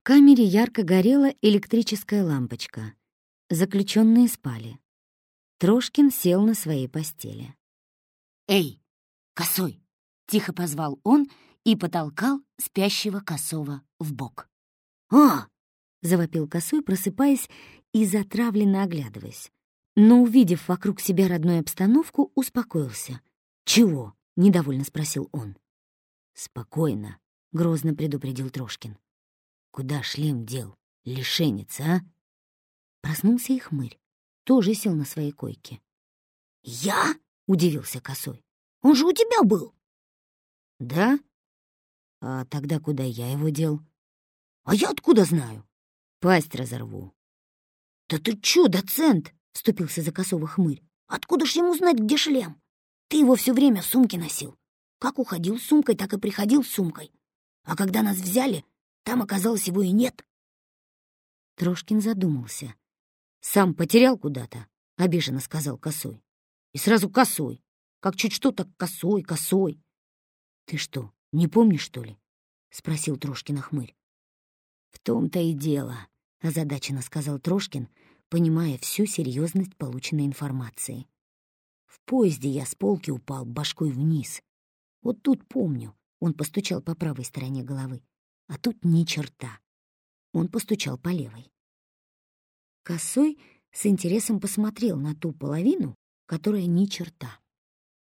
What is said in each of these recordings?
В камере ярко горела электрическая лампочка. Заключенные спали. Трошкин сел на своей постели. «Эй, косой!» — тихо позвал он и потолкал спящего косого в бок. «А!» — завопил косой, просыпаясь и затравленно оглядываясь. Но, увидев вокруг себя родную обстановку, успокоился. «Чего?» — недовольно спросил он. «Спокойно», — грозно предупредил Трошкин. «Куда шлем дел? Лишенец, а?» Проснулся и хмырь. Тоже сел на своей койке. «Я?» — удивился Косой. «Он же у тебя был!» «Да? А тогда куда я его дел?» «А я откуда знаю?» «Пасть разорву». «Да ты чё, доцент?» — вступился за Косого хмырь. «Откуда ж ему знать, где шлем? Ты его все время в сумке носил. Как уходил с сумкой, так и приходил с сумкой. А когда нас взяли, там оказалось его и нет». Трошкин задумался. «Сам потерял куда-то», — обиженно сказал Косой. «И сразу Косой. Как чуть что, так Косой, Косой». «Ты что, не помнишь, что ли?» — спросил Трошкин хмырь. «В том-то и дело», — озадаченно сказал Трошкин, понимая всю серьезность полученной информации. «В поезде я с полки упал башкой вниз. Вот тут помню, он постучал по правой стороне головы, а тут ни черта. Он постучал по левой. Косой с интересом посмотрел на ту половину, которая ни черта.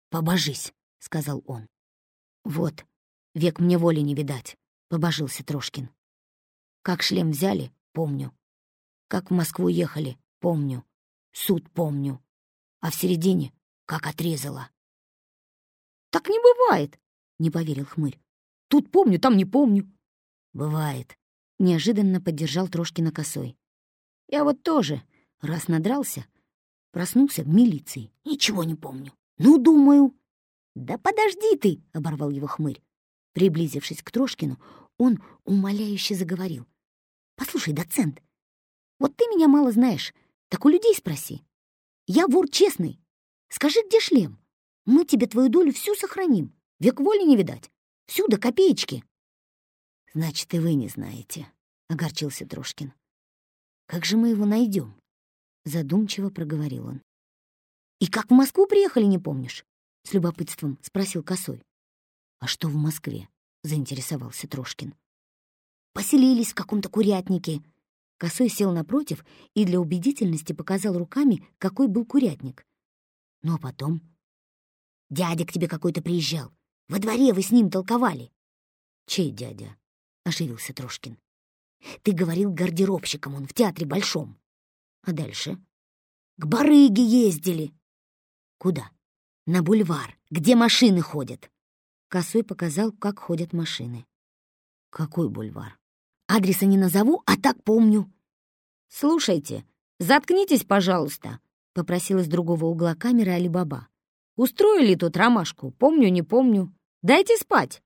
«Побожись», — сказал он. «Вот, век мне воли не видать», — побожился Трошкин. «Как шлем взяли, помню. Как в Москву ехали, помню. Суд помню. А в середине как отрезала». «Так не бывает», — не поверил хмырь. «Тут помню, там не помню». «Бывает», — неожиданно поддержал Трошкина косой. «Я вот тоже, раз надрался, проснулся в милиции. Ничего не помню. Ну, думаю». «Да подожди ты!» — оборвал его хмырь. Приблизившись к Трошкину, он умоляюще заговорил. «Послушай, доцент, вот ты меня мало знаешь, так у людей спроси. Я вор честный. Скажи, где шлем? Мы тебе твою долю всю сохраним. Век воли не видать. Всю до копеечки». «Значит, и вы не знаете», — огорчился Трошкин. «Как же мы его найдем? задумчиво проговорил он. «И как в Москву приехали, не помнишь?» — с любопытством спросил Косой. «А что в Москве?» — заинтересовался Трошкин. «Поселились в каком-то курятнике». Косой сел напротив и для убедительности показал руками, какой был курятник. «Ну а потом?» «Дядя к тебе какой-то приезжал. Во дворе вы с ним толковали». «Чей дядя?» — оживился Трошкин. «Ты говорил гардеробщиком, он в театре Большом. А дальше?» «К барыге ездили». «Куда?» «На бульвар, где машины ходят». Косой показал, как ходят машины. «Какой бульвар?» «Адреса не назову, а так помню». «Слушайте, заткнитесь, пожалуйста», — попросил из другого угла камеры Алибаба. «Устроили тут ромашку, помню, не помню. Дайте спать».